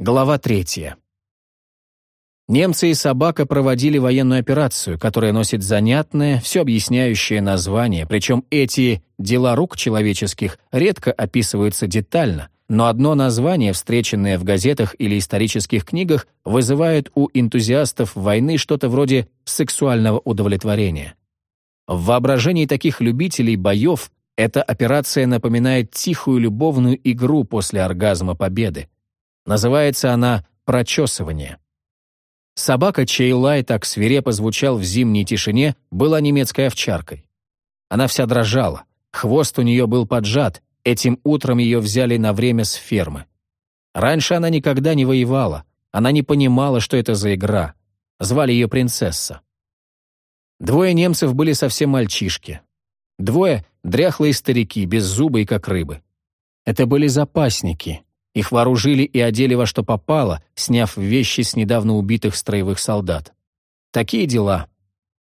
Глава третья. Немцы и собака проводили военную операцию, которая носит занятное, все объясняющее название, причем эти «дела рук человеческих» редко описываются детально, но одно название, встреченное в газетах или исторических книгах, вызывает у энтузиастов войны что-то вроде сексуального удовлетворения. В воображении таких любителей боев эта операция напоминает тихую любовную игру после оргазма победы. Называется она «прочесывание». Собака, чей лай так свирепо звучал в зимней тишине, была немецкой овчаркой. Она вся дрожала, хвост у нее был поджат, этим утром ее взяли на время с фермы. Раньше она никогда не воевала, она не понимала, что это за игра. Звали ее принцесса. Двое немцев были совсем мальчишки. Двое — дряхлые старики, беззубые, как рыбы. Это были запасники, их вооружили и одели во что попало, сняв вещи с недавно убитых строевых солдат. Такие дела.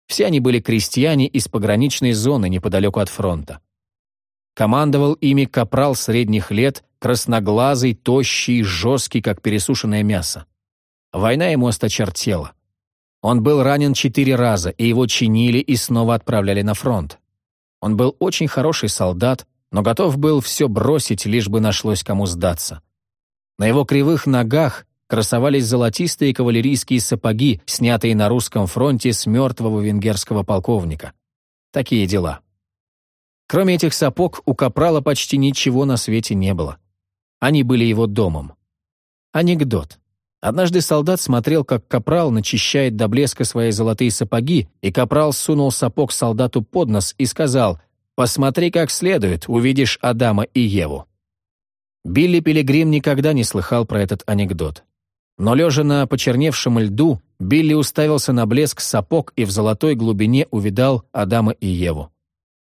Все они были крестьяне из пограничной зоны неподалеку от фронта. Командовал ими капрал средних лет, красноглазый, тощий, жесткий, как пересушенное мясо. Война ему осточертела. Он был ранен четыре раза, и его чинили и снова отправляли на фронт. Он был очень хороший солдат, но готов был все бросить, лишь бы нашлось кому сдаться. На его кривых ногах красовались золотистые кавалерийские сапоги, снятые на русском фронте с мертвого венгерского полковника. Такие дела. Кроме этих сапог, у Капрала почти ничего на свете не было. Они были его домом. Анекдот. Однажды солдат смотрел, как Капрал начищает до блеска свои золотые сапоги, и Капрал сунул сапог солдату под нос и сказал «Посмотри как следует, увидишь Адама и Еву». Билли Пилигрим никогда не слыхал про этот анекдот. Но лежа на почерневшем льду, Билли уставился на блеск сапог и в золотой глубине увидал Адама и Еву.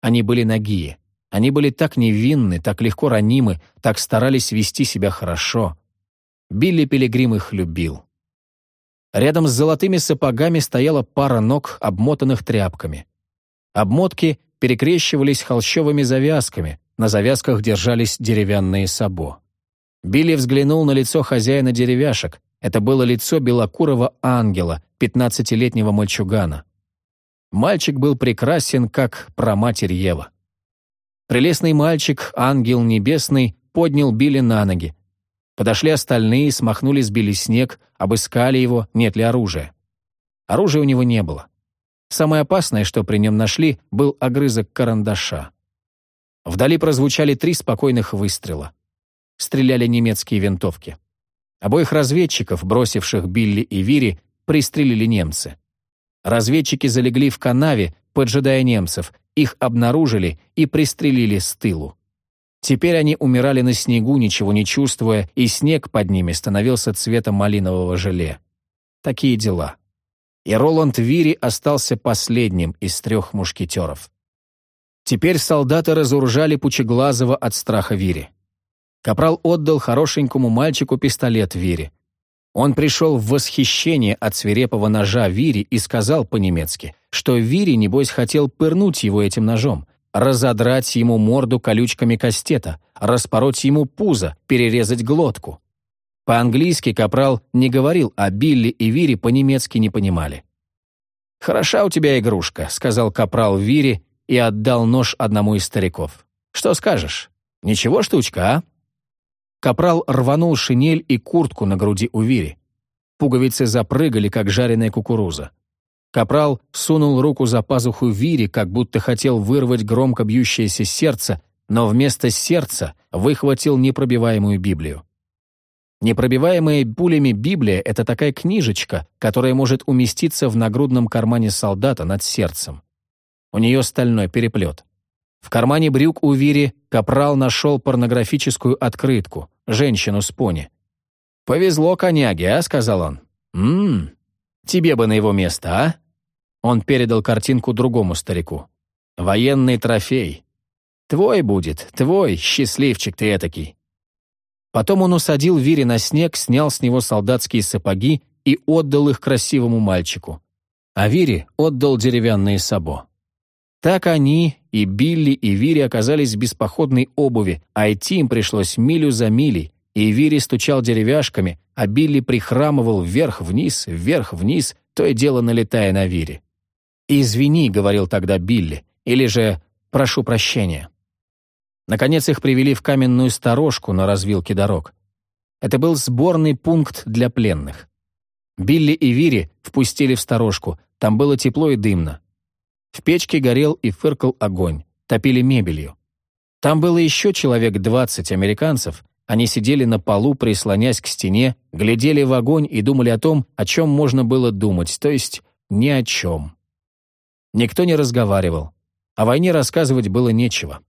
Они были нагие. Они были так невинны, так легко ранимы, так старались вести себя хорошо. Билли Пилигрим их любил. Рядом с золотыми сапогами стояла пара ног, обмотанных тряпками. Обмотки перекрещивались холщовыми завязками, на завязках держались деревянные сабо. Билли взглянул на лицо хозяина деревяшек. Это было лицо белокурого ангела, пятнадцатилетнего мальчугана. Мальчик был прекрасен, как праматерь Ева. Прелестный мальчик, ангел небесный, поднял Билли на ноги. Подошли остальные, смахнули с Билли снег, обыскали его, нет ли оружия. Оружия у него не было. Самое опасное, что при нем нашли, был огрызок карандаша. Вдали прозвучали три спокойных выстрела. Стреляли немецкие винтовки. Обоих разведчиков, бросивших Билли и Вири, пристрелили немцы. Разведчики залегли в канаве, поджидая немцев, их обнаружили и пристрелили с тылу. Теперь они умирали на снегу, ничего не чувствуя, и снег под ними становился цветом малинового желе. Такие дела. И Роланд Вири остался последним из трех мушкетеров. Теперь солдаты разоружали Пучеглазого от страха Вири. Капрал отдал хорошенькому мальчику пистолет Вире. Он пришел в восхищение от свирепого ножа Вири и сказал по-немецки, что Вири, небось, хотел пырнуть его этим ножом, разодрать ему морду колючками кастета, распороть ему пузо, перерезать глотку. По-английски Капрал не говорил, а Билли и Вири по-немецки не понимали. «Хороша у тебя игрушка», — сказал Капрал Вири и отдал нож одному из стариков. «Что скажешь? Ничего штучка, а?» Капрал рванул шинель и куртку на груди у Вири. Пуговицы запрыгали, как жареная кукуруза. Капрал сунул руку за пазуху Вири, как будто хотел вырвать громко бьющееся сердце, но вместо сердца выхватил непробиваемую Библию. Непробиваемая пулями Библия — это такая книжечка, которая может уместиться в нагрудном кармане солдата над сердцем. У нее стальной переплет. В кармане брюк у Вири Капрал нашел порнографическую открытку, женщину с пони. «Повезло коняге, а?» — сказал он. «Ммм, тебе бы на его место, а?» Он передал картинку другому старику. «Военный трофей. Твой будет, твой, счастливчик ты этакий». Потом он усадил Вири на снег, снял с него солдатские сапоги и отдал их красивому мальчику. А Вири отдал деревянные сабо. Так они, и Билли, и Вири оказались без походной обуви, а идти им пришлось милю за милей, и Вири стучал деревяшками, а Билли прихрамывал вверх-вниз, вверх-вниз, то и дело налетая на Вири. «Извини», — говорил тогда Билли, или же «прошу прощения». Наконец их привели в каменную сторожку на развилке дорог. Это был сборный пункт для пленных. Билли и Вири впустили в сторожку, там было тепло и дымно. В печке горел и фыркал огонь, топили мебелью. Там было еще человек двадцать американцев, они сидели на полу, прислонясь к стене, глядели в огонь и думали о том, о чем можно было думать, то есть ни о чем. Никто не разговаривал. О войне рассказывать было нечего.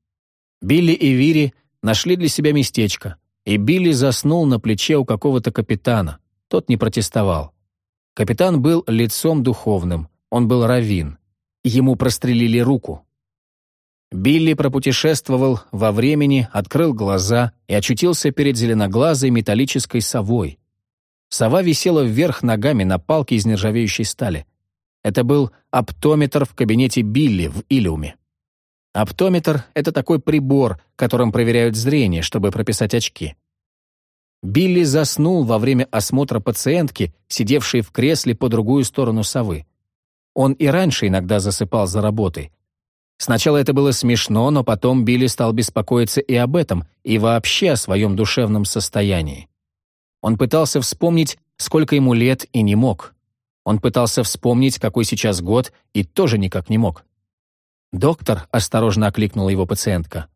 Билли и Вири нашли для себя местечко, и Билли заснул на плече у какого-то капитана. Тот не протестовал. Капитан был лицом духовным, он был раввин. Ему прострелили руку. Билли пропутешествовал во времени, открыл глаза и очутился перед зеленоглазой металлической совой. Сова висела вверх ногами на палке из нержавеющей стали. Это был оптометр в кабинете Билли в Илиуме. Оптометр — это такой прибор, которым проверяют зрение, чтобы прописать очки. Билли заснул во время осмотра пациентки, сидевшей в кресле по другую сторону совы. Он и раньше иногда засыпал за работой. Сначала это было смешно, но потом Билли стал беспокоиться и об этом, и вообще о своем душевном состоянии. Он пытался вспомнить, сколько ему лет, и не мог. Он пытался вспомнить, какой сейчас год, и тоже никак не мог. «Доктор», — осторожно окликнула его пациентка.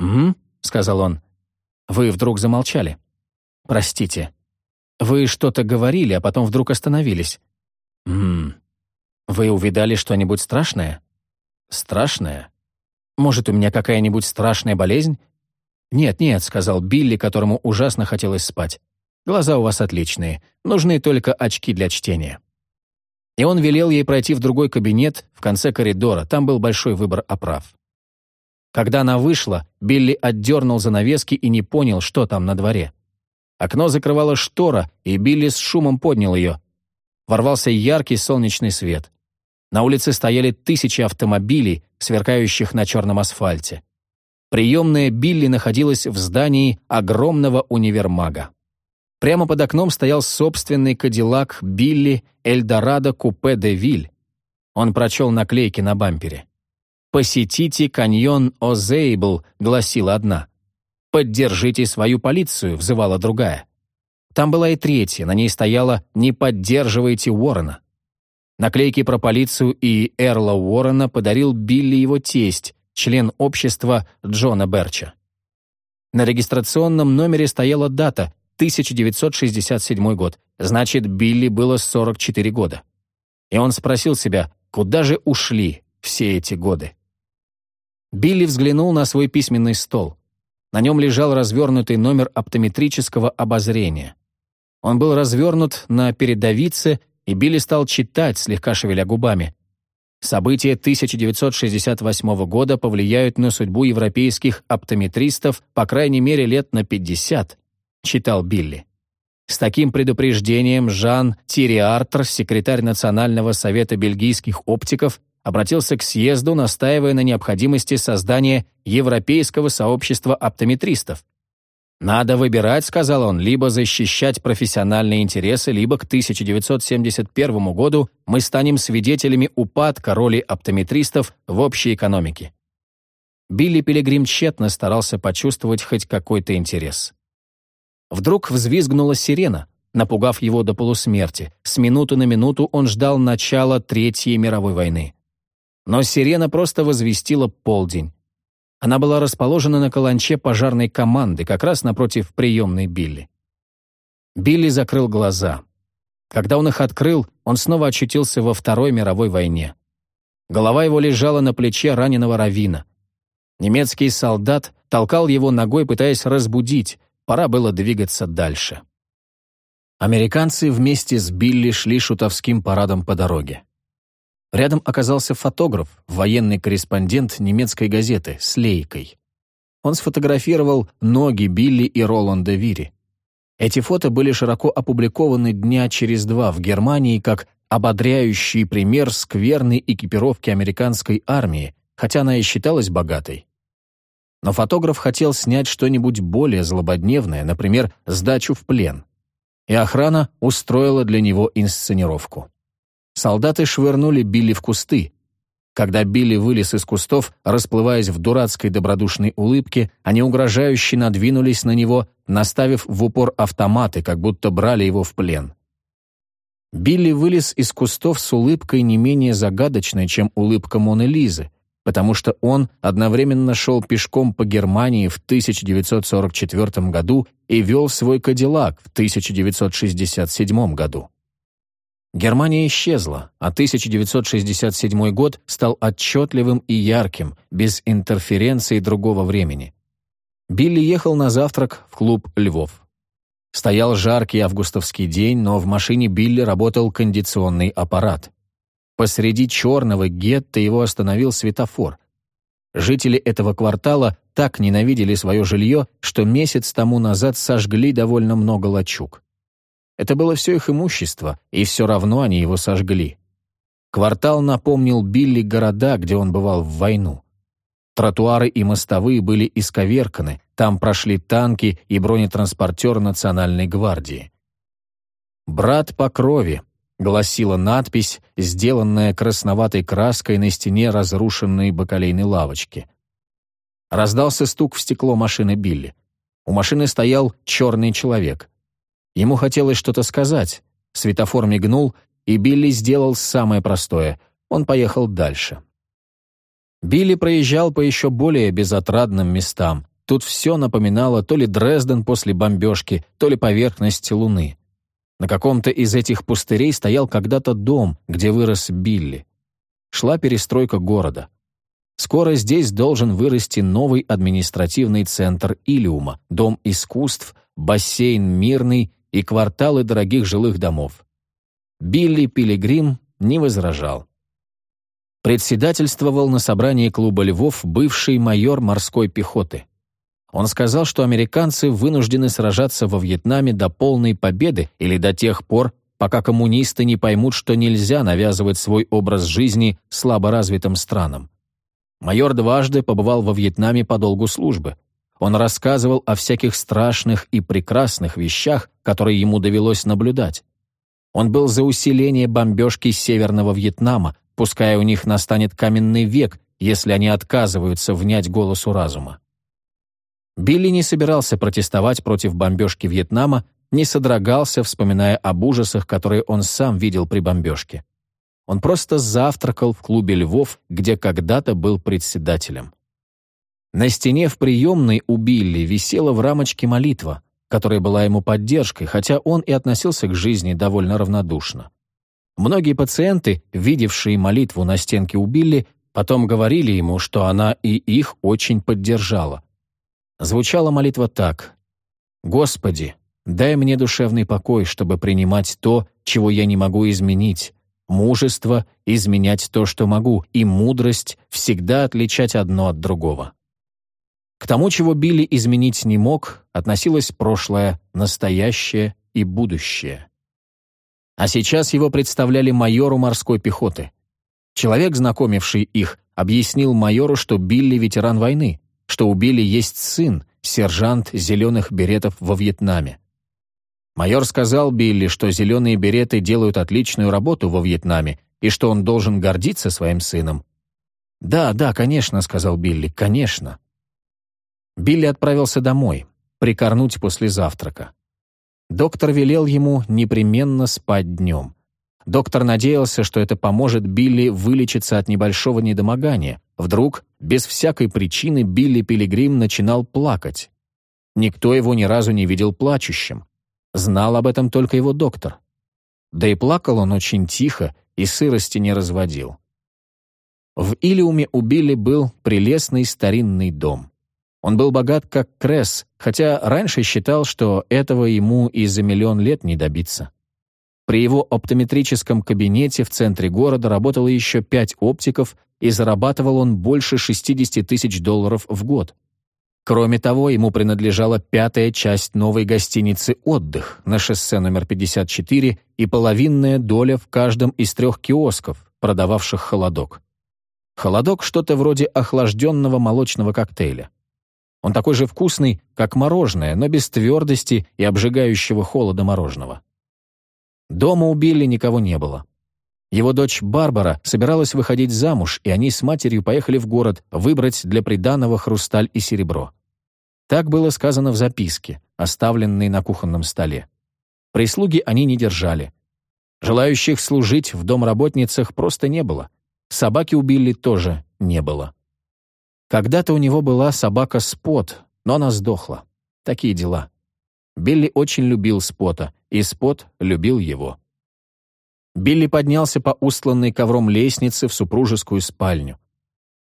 «Угу», — сказал он. «Вы вдруг замолчали. Простите. Вы что-то говорили, а потом вдруг остановились. Ммм. Вы увидали что-нибудь страшное? Страшное? Может, у меня какая-нибудь страшная болезнь? Нет, нет, сказал Билли, которому ужасно хотелось спать. Глаза у вас отличные, нужны только очки для чтения и он велел ей пройти в другой кабинет в конце коридора, там был большой выбор оправ. Когда она вышла, Билли отдернул занавески и не понял, что там на дворе. Окно закрывала штора, и Билли с шумом поднял ее. Ворвался яркий солнечный свет. На улице стояли тысячи автомобилей, сверкающих на черном асфальте. Приемная Билли находилась в здании огромного универмага. Прямо под окном стоял собственный кадиллак Билли Эльдорадо Купе де Виль. Он прочел наклейки на бампере. «Посетите каньон Озейбл», — гласила одна. «Поддержите свою полицию», — взывала другая. Там была и третья, на ней стояла «Не поддерживайте Уоррена». Наклейки про полицию и Эрла Уоррена подарил Билли его тесть, член общества Джона Берча. На регистрационном номере стояла дата 1967 год. Значит, Билли было 44 года. И он спросил себя, куда же ушли все эти годы? Билли взглянул на свой письменный стол. На нем лежал развернутый номер оптометрического обозрения. Он был развернут на передовице, и Билли стал читать, слегка шевеля губами. События 1968 года повлияют на судьбу европейских оптометристов по крайней мере лет на 50 читал Билли. С таким предупреждением Жан Тириартер, секретарь Национального совета бельгийских оптиков, обратился к съезду, настаивая на необходимости создания Европейского сообщества оптометристов. «Надо выбирать», — сказал он, — «либо защищать профессиональные интересы, либо к 1971 году мы станем свидетелями упадка роли оптометристов в общей экономике». Билли Пилигрим тщетно старался почувствовать хоть какой-то интерес. Вдруг взвизгнула сирена, напугав его до полусмерти. С минуты на минуту он ждал начала Третьей мировой войны. Но сирена просто возвестила полдень. Она была расположена на каланче пожарной команды, как раз напротив приемной Билли. Билли закрыл глаза. Когда он их открыл, он снова очутился во Второй мировой войне. Голова его лежала на плече раненого равина. Немецкий солдат толкал его ногой, пытаясь разбудить, Пора было двигаться дальше. Американцы вместе с Билли шли шутовским парадом по дороге. Рядом оказался фотограф, военный корреспондент немецкой газеты с лейкой. Он сфотографировал ноги Билли и Роланда Вири. Эти фото были широко опубликованы дня через два в Германии как ободряющий пример скверной экипировки американской армии, хотя она и считалась богатой. Но фотограф хотел снять что-нибудь более злободневное, например, сдачу в плен. И охрана устроила для него инсценировку. Солдаты швырнули Билли в кусты. Когда Билли вылез из кустов, расплываясь в дурацкой добродушной улыбке, они угрожающе надвинулись на него, наставив в упор автоматы, как будто брали его в плен. Билли вылез из кустов с улыбкой не менее загадочной, чем улыбка Моны Лизы, потому что он одновременно шел пешком по Германии в 1944 году и вел свой Кадиллак в 1967 году. Германия исчезла, а 1967 год стал отчетливым и ярким, без интерференции другого времени. Билли ехал на завтрак в клуб «Львов». Стоял жаркий августовский день, но в машине Билли работал кондиционный аппарат. Посреди черного гетто его остановил светофор. Жители этого квартала так ненавидели свое жилье, что месяц тому назад сожгли довольно много лачуг. Это было все их имущество, и все равно они его сожгли. Квартал напомнил Билли города, где он бывал в войну. Тротуары и мостовые были исковерканы, там прошли танки и бронетранспортер Национальной гвардии. «Брат по крови», — гласила надпись, сделанная красноватой краской на стене разрушенной бакалейной лавочки. Раздался стук в стекло машины Билли. У машины стоял черный человек. Ему хотелось что-то сказать. Светофор мигнул, и Билли сделал самое простое. Он поехал дальше. Билли проезжал по еще более безотрадным местам. Тут все напоминало то ли Дрезден после бомбежки, то ли поверхность Луны. На каком-то из этих пустырей стоял когда-то дом, где вырос Билли. Шла перестройка города. Скоро здесь должен вырасти новый административный центр Илиума, дом искусств, бассейн мирный и кварталы дорогих жилых домов. Билли Пилигрим не возражал. Председательствовал на собрании клуба «Львов» бывший майор морской пехоты. Он сказал, что американцы вынуждены сражаться во Вьетнаме до полной победы или до тех пор, пока коммунисты не поймут, что нельзя навязывать свой образ жизни слаборазвитым странам. Майор дважды побывал во Вьетнаме по долгу службы. Он рассказывал о всяких страшных и прекрасных вещах, которые ему довелось наблюдать. Он был за усиление бомбежки Северного Вьетнама, пускай у них настанет каменный век, если они отказываются внять голосу разума. Билли не собирался протестовать против бомбежки Вьетнама, не содрогался, вспоминая об ужасах, которые он сам видел при бомбежке. Он просто завтракал в клубе «Львов», где когда-то был председателем. На стене в приемной у Билли висела в рамочке молитва, которая была ему поддержкой, хотя он и относился к жизни довольно равнодушно. Многие пациенты, видевшие молитву на стенке у Билли, потом говорили ему, что она и их очень поддержала. Звучала молитва так. «Господи, дай мне душевный покой, чтобы принимать то, чего я не могу изменить, мужество — изменять то, что могу, и мудрость — всегда отличать одно от другого». К тому, чего Билли изменить не мог, относилось прошлое, настоящее и будущее. А сейчас его представляли майору морской пехоты. Человек, знакомивший их, объяснил майору, что Билли — ветеран войны, что у Билли есть сын, сержант зеленых беретов во Вьетнаме. Майор сказал Билли, что зеленые береты делают отличную работу во Вьетнаме и что он должен гордиться своим сыном. «Да, да, конечно», — сказал Билли, — «конечно». Билли отправился домой, прикорнуть после завтрака. Доктор велел ему непременно спать днем. Доктор надеялся, что это поможет Билли вылечиться от небольшого недомогания. Вдруг, без всякой причины, Билли Пилигрим начинал плакать. Никто его ни разу не видел плачущим. Знал об этом только его доктор. Да и плакал он очень тихо и сырости не разводил. В Илиуме у Билли был прелестный старинный дом. Он был богат как Кресс, хотя раньше считал, что этого ему и за миллион лет не добиться. При его оптометрическом кабинете в центре города работало еще пять оптиков, и зарабатывал он больше 60 тысяч долларов в год. Кроме того, ему принадлежала пятая часть новой гостиницы «Отдых» на шоссе номер 54 и половинная доля в каждом из трех киосков, продававших холодок. Холодок — что-то вроде охлажденного молочного коктейля. Он такой же вкусный, как мороженое, но без твердости и обжигающего холода мороженого. Дома у Билли никого не было. Его дочь Барбара собиралась выходить замуж, и они с матерью поехали в город выбрать для приданого хрусталь и серебро. Так было сказано в записке, оставленной на кухонном столе. Прислуги они не держали. Желающих служить в домработницах просто не было. Собаки у Билли тоже не было. Когда-то у него была собака Спот, но она сдохла. Такие дела. Билли очень любил Спота, и Спот любил его. Билли поднялся по устланной ковром лестнице в супружескую спальню.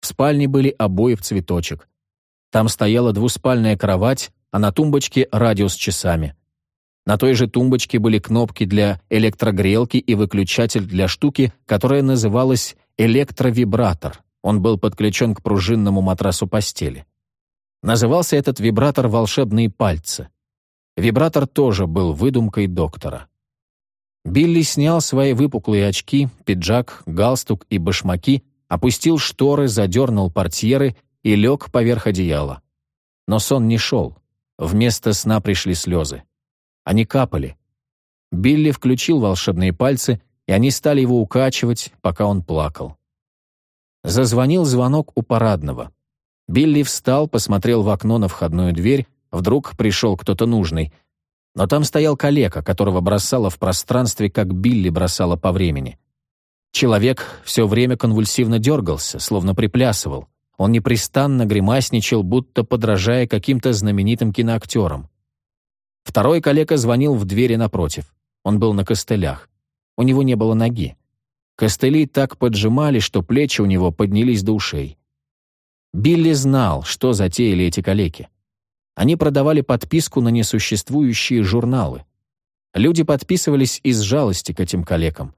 В спальне были обои в цветочек. Там стояла двуспальная кровать, а на тумбочке радио с часами. На той же тумбочке были кнопки для электрогрелки и выключатель для штуки, которая называлась электровибратор. Он был подключен к пружинному матрасу постели. Назывался этот вибратор «волшебные пальцы». Вибратор тоже был выдумкой доктора. Билли снял свои выпуклые очки, пиджак, галстук и башмаки, опустил шторы, задернул портьеры и лег поверх одеяла. Но сон не шел. Вместо сна пришли слезы. Они капали. Билли включил волшебные пальцы, и они стали его укачивать, пока он плакал. Зазвонил звонок у парадного. Билли встал, посмотрел в окно на входную дверь, вдруг пришел кто-то нужный. Но там стоял калека, которого бросало в пространстве, как Билли бросала по времени. Человек все время конвульсивно дергался, словно приплясывал. Он непрестанно гримасничал, будто подражая каким-то знаменитым киноактерам. Второй калека звонил в двери напротив. Он был на костылях. У него не было ноги. Костыли так поджимали, что плечи у него поднялись до ушей. Билли знал, что затеяли эти калеки. Они продавали подписку на несуществующие журналы. Люди подписывались из жалости к этим калекам.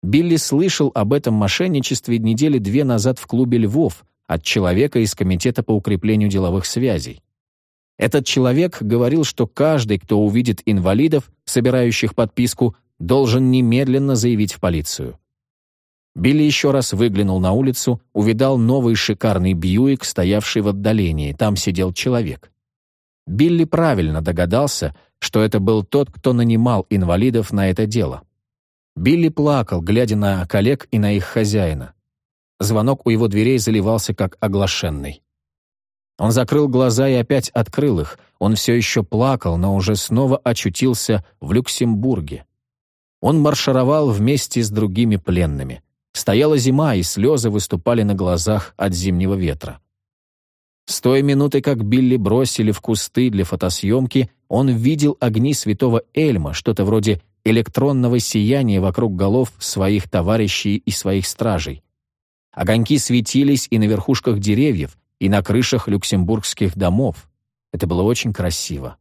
Билли слышал об этом мошенничестве недели две назад в клубе «Львов» от человека из Комитета по укреплению деловых связей. Этот человек говорил, что каждый, кто увидит инвалидов, собирающих подписку, должен немедленно заявить в полицию. Билли еще раз выглянул на улицу, увидал новый шикарный Бьюик, стоявший в отдалении. Там сидел человек. Билли правильно догадался, что это был тот, кто нанимал инвалидов на это дело. Билли плакал, глядя на коллег и на их хозяина. Звонок у его дверей заливался как оглашенный. Он закрыл глаза и опять открыл их. Он все еще плакал, но уже снова очутился в Люксембурге. Он маршировал вместе с другими пленными. Стояла зима, и слезы выступали на глазах от зимнего ветра. С той минуты, как Билли бросили в кусты для фотосъемки, он видел огни святого Эльма, что-то вроде электронного сияния вокруг голов своих товарищей и своих стражей. Огоньки светились и на верхушках деревьев, и на крышах люксембургских домов. Это было очень красиво.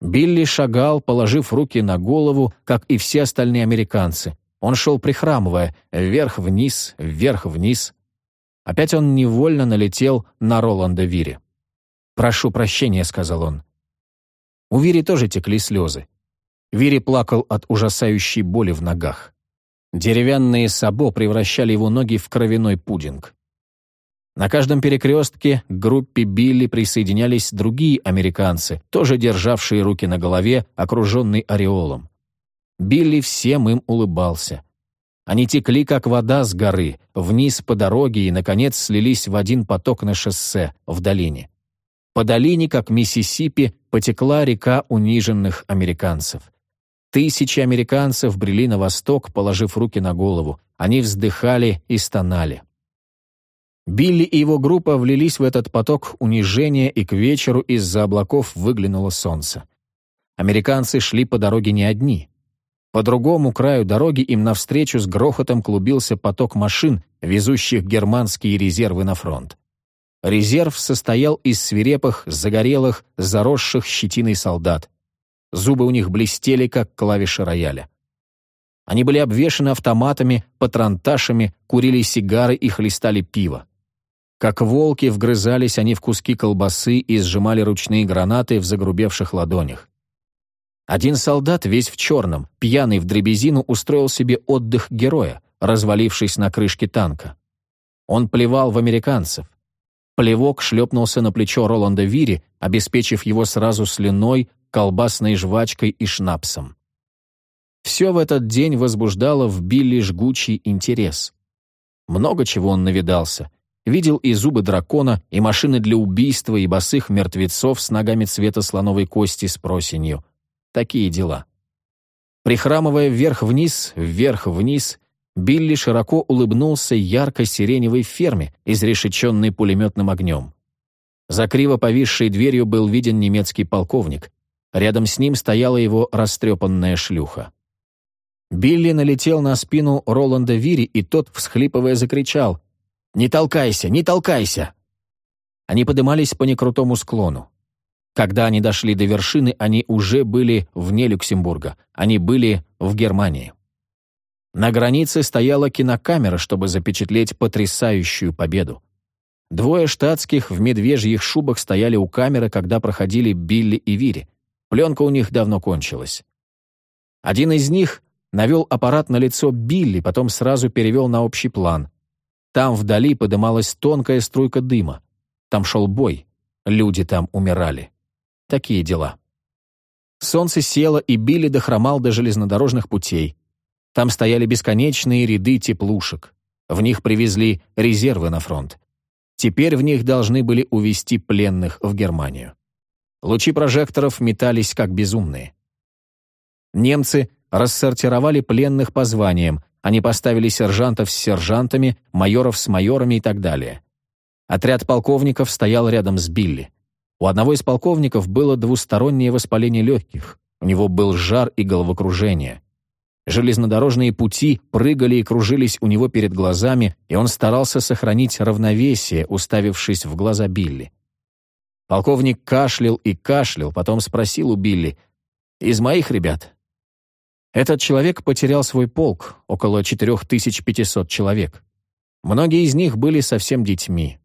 Билли шагал, положив руки на голову, как и все остальные американцы, он шел прихрамывая, вверх-вниз, вверх-вниз. Опять он невольно налетел на Роланда Вири. «Прошу прощения», — сказал он. У Вири тоже текли слезы. Вири плакал от ужасающей боли в ногах. Деревянные сабо превращали его ноги в кровяной пудинг. На каждом перекрестке к группе Билли присоединялись другие американцы, тоже державшие руки на голове, окруженный ореолом. Билли всем им улыбался. Они текли, как вода с горы, вниз по дороге и, наконец, слились в один поток на шоссе, в долине. По долине, как Миссисипи, потекла река униженных американцев. Тысячи американцев брели на восток, положив руки на голову. Они вздыхали и стонали. Билли и его группа влились в этот поток унижения, и к вечеру из-за облаков выглянуло солнце. Американцы шли по дороге не одни. По другому краю дороги им навстречу с грохотом клубился поток машин, везущих германские резервы на фронт. Резерв состоял из свирепых, загорелых, заросших щетиной солдат. Зубы у них блестели, как клавиши рояля. Они были обвешаны автоматами, патронташами, курили сигары и хлестали пиво. Как волки вгрызались они в куски колбасы и сжимали ручные гранаты в загрубевших ладонях. Один солдат, весь в черном, пьяный в дребезину, устроил себе отдых героя, развалившись на крышке танка. Он плевал в американцев. Плевок шлепнулся на плечо Роланда Вири, обеспечив его сразу слюной, колбасной жвачкой и шнапсом. Все в этот день возбуждало в Билли жгучий интерес. Много чего он навидался. Видел и зубы дракона, и машины для убийства, и босых мертвецов с ногами цвета слоновой кости с просенью. Такие дела. Прихрамывая вверх-вниз, вверх-вниз, Билли широко улыбнулся ярко-сиреневой ферме, изрешеченной пулеметным огнем. За криво повисшей дверью был виден немецкий полковник. Рядом с ним стояла его растрепанная шлюха. Билли налетел на спину Роланда Вири, и тот, всхлипывая, закричал «Не толкайся, не толкайся!» Они подымались по некрутому склону. Когда они дошли до вершины, они уже были вне Люксембурга, они были в Германии. На границе стояла кинокамера, чтобы запечатлеть потрясающую победу. Двое штатских в медвежьих шубах стояли у камеры, когда проходили Билли и Вири. Пленка у них давно кончилась. Один из них навел аппарат на лицо Билли, потом сразу перевел на общий план. Там вдали подымалась тонкая струйка дыма. Там шел бой. Люди там умирали. Такие дела. Солнце село, и Билли дохромал до железнодорожных путей. Там стояли бесконечные ряды теплушек. В них привезли резервы на фронт. Теперь в них должны были увезти пленных в Германию. Лучи прожекторов метались как безумные. Немцы рассортировали пленных по званиям, они поставили сержантов с сержантами, майоров с майорами и так далее. Отряд полковников стоял рядом с Билли. У одного из полковников было двустороннее воспаление легких, у него был жар и головокружение. Железнодорожные пути прыгали и кружились у него перед глазами, и он старался сохранить равновесие, уставившись в глаза Билли. Полковник кашлял и кашлял, потом спросил у Билли, «Из моих ребят?» Этот человек потерял свой полк, около 4500 человек. Многие из них были совсем детьми.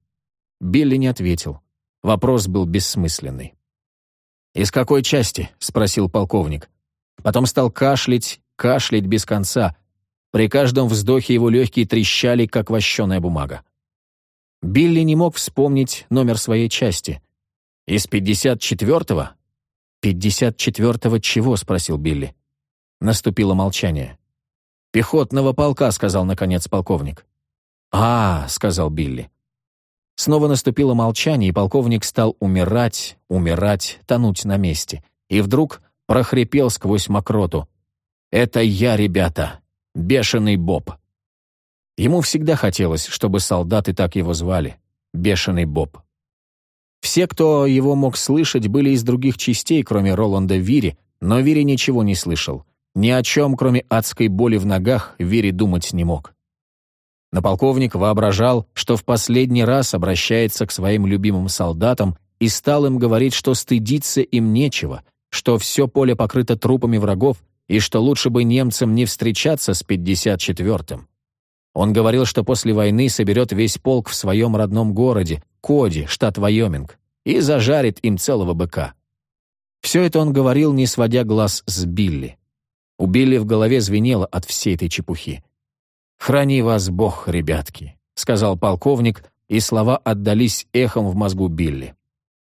Билли не ответил. Вопрос был бессмысленный. «Из какой части?» — спросил полковник. Потом стал кашлять, кашлять без конца. При каждом вздохе его легкие трещали, как вощеная бумага. Билли не мог вспомнить номер своей части. «Из 54-го?» «54-го чего?» — спросил Билли. Наступило молчание. «Пехотного полка», — сказал наконец полковник. «А», — сказал Билли. Снова наступило молчание, и полковник стал умирать, умирать, тонуть на месте. И вдруг прохрипел сквозь мокроту. «Это я, ребята! Бешеный Боб!» Ему всегда хотелось, чтобы солдаты так его звали. Бешеный Боб. Все, кто его мог слышать, были из других частей, кроме Роланда Вири, но Вири ничего не слышал. Ни о чем, кроме адской боли в ногах, Вере думать не мог. Но полковник воображал, что в последний раз обращается к своим любимым солдатам и стал им говорить, что стыдиться им нечего, что все поле покрыто трупами врагов и что лучше бы немцам не встречаться с 54-м. Он говорил, что после войны соберет весь полк в своем родном городе, Коди, штат Вайоминг, и зажарит им целого быка. Все это он говорил, не сводя глаз с Билли. У Билли в голове звенело от всей этой чепухи. «Храни вас Бог, ребятки», — сказал полковник, и слова отдались эхом в мозгу Билли.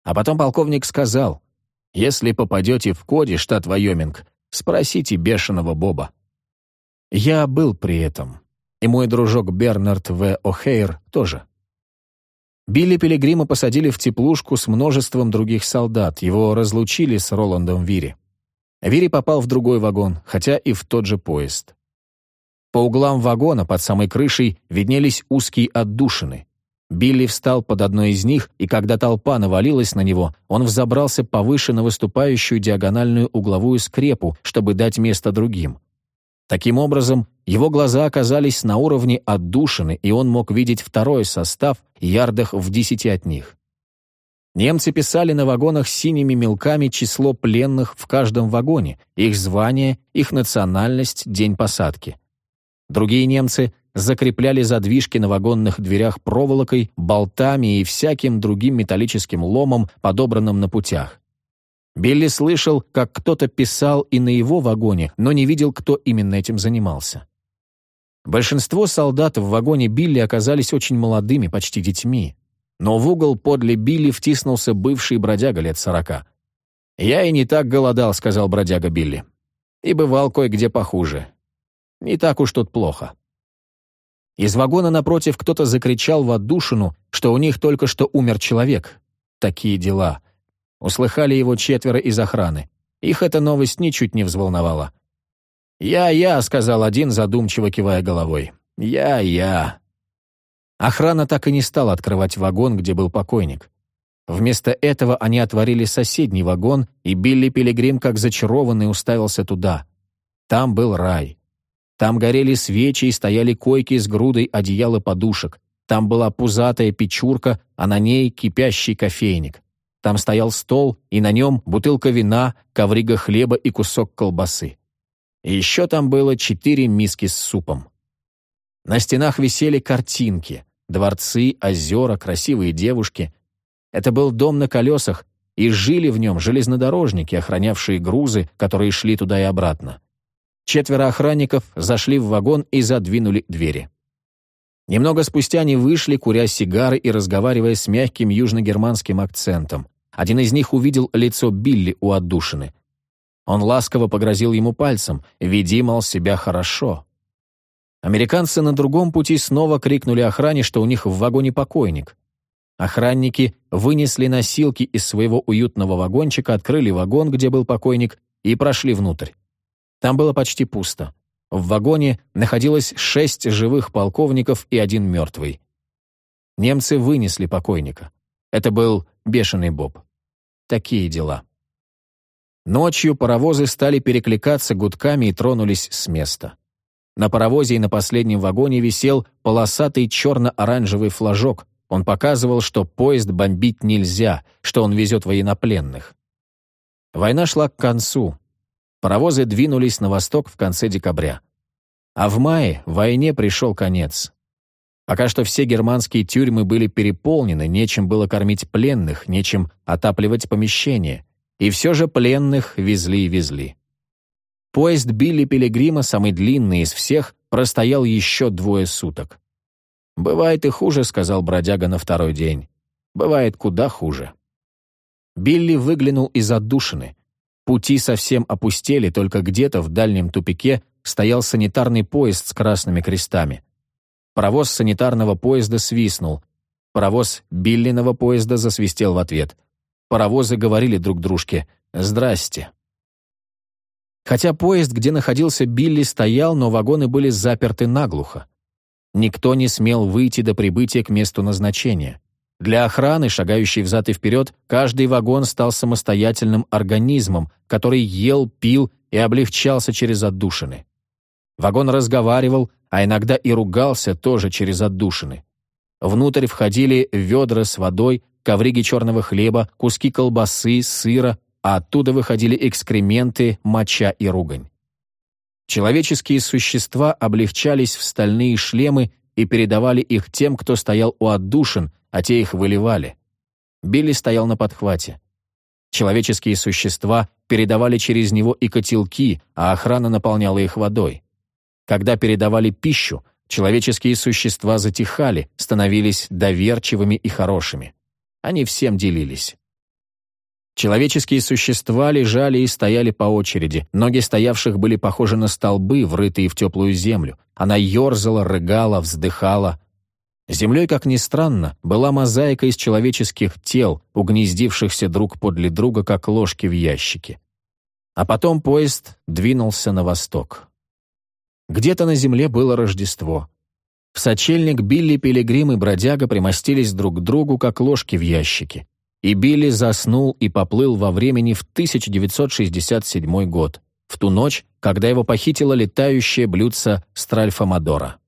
А потом полковник сказал, «Если попадете в Коди, штат Вайоминг, спросите бешеного Боба». Я был при этом, и мой дружок Бернард В. О'Хейр тоже. Билли Пилигрима посадили в теплушку с множеством других солдат, его разлучили с Роландом Вири. Вири попал в другой вагон, хотя и в тот же поезд. По углам вагона под самой крышей виднелись узкие отдушины. Билли встал под одной из них, и когда толпа навалилась на него, он взобрался повыше на выступающую диагональную угловую скрепу, чтобы дать место другим. Таким образом, его глаза оказались на уровне отдушины, и он мог видеть второй состав, ярдах в десяти от них. Немцы писали на вагонах синими мелками число пленных в каждом вагоне, их звание, их национальность, день посадки. Другие немцы закрепляли задвижки на вагонных дверях проволокой, болтами и всяким другим металлическим ломом, подобранным на путях. Билли слышал, как кто-то писал и на его вагоне, но не видел, кто именно этим занимался. Большинство солдат в вагоне Билли оказались очень молодыми, почти детьми. Но в угол подле Билли втиснулся бывший бродяга лет сорока. «Я и не так голодал», — сказал бродяга Билли. «И бывал кое-где похуже. Не так уж тут плохо». Из вагона напротив кто-то закричал в отдушину, что у них только что умер человек. Такие дела. Услыхали его четверо из охраны. Их эта новость ничуть не взволновала. «Я-я», — сказал один, задумчиво кивая головой. «Я-я». Охрана так и не стала открывать вагон, где был покойник. Вместо этого они отворили соседний вагон, и Билли Пилигрим, как зачарованный, уставился туда. Там был рай. Там горели свечи и стояли койки с грудой одеяла подушек. Там была пузатая печурка, а на ней кипящий кофейник. Там стоял стол, и на нем бутылка вина, коврига хлеба и кусок колбасы. И еще там было четыре миски с супом. На стенах висели картинки, дворцы, озера, красивые девушки. Это был дом на колесах, и жили в нем железнодорожники, охранявшие грузы, которые шли туда и обратно. Четверо охранников зашли в вагон и задвинули двери. Немного спустя они вышли, куря сигары и разговаривая с мягким южногерманским акцентом. Один из них увидел лицо Билли у отдушины. Он ласково погрозил ему пальцем «Веди, мол, себя хорошо». Американцы на другом пути снова крикнули охране, что у них в вагоне покойник. Охранники вынесли носилки из своего уютного вагончика, открыли вагон, где был покойник, и прошли внутрь. Там было почти пусто. В вагоне находилось шесть живых полковников и один мертвый. Немцы вынесли покойника. Это был бешеный Боб. Такие дела. Ночью паровозы стали перекликаться гудками и тронулись с места. На паровозе и на последнем вагоне висел полосатый черно-оранжевый флажок. Он показывал, что поезд бомбить нельзя, что он везет военнопленных. Война шла к концу. Паровозы двинулись на восток в конце декабря. А в мае войне пришел конец. Пока что все германские тюрьмы были переполнены, нечем было кормить пленных, нечем отапливать помещения. И все же пленных везли и везли. Поезд Билли Пилигрима, самый длинный из всех, простоял еще двое суток. «Бывает и хуже», — сказал бродяга на второй день. «Бывает куда хуже». Билли выглянул из отдушины. Пути совсем опустели, только где-то в дальнем тупике стоял санитарный поезд с красными крестами. Паровоз санитарного поезда свистнул. Паровоз Биллиного поезда засвистел в ответ. Паровозы говорили друг дружке «Здрасте». Хотя поезд, где находился Билли, стоял, но вагоны были заперты наглухо. Никто не смел выйти до прибытия к месту назначения. Для охраны, шагающей взад и вперед, каждый вагон стал самостоятельным организмом, который ел, пил и облегчался через отдушины. Вагон разговаривал, а иногда и ругался тоже через отдушины. Внутрь входили ведра с водой, ковриги черного хлеба, куски колбасы, сыра, а оттуда выходили экскременты, моча и ругань. Человеческие существа облегчались в стальные шлемы и передавали их тем, кто стоял у отдушин, а те их выливали. Билли стоял на подхвате. Человеческие существа передавали через него и котелки, а охрана наполняла их водой. Когда передавали пищу, человеческие существа затихали, становились доверчивыми и хорошими. Они всем делились. Человеческие существа лежали и стояли по очереди. Ноги стоявших были похожи на столбы, врытые в теплую землю. Она ерзала, рыгала, вздыхала, Землей, как ни странно, была мозаика из человеческих тел, угнездившихся друг подле друга, как ложки в ящике. А потом поезд двинулся на восток. Где-то на земле было Рождество. В сочельник Билли, Пилигрим и Бродяга примостились друг к другу, как ложки в ящике. И Билли заснул и поплыл во времени в 1967 год, в ту ночь, когда его похитила летающее блюдце Стральфа Мадора.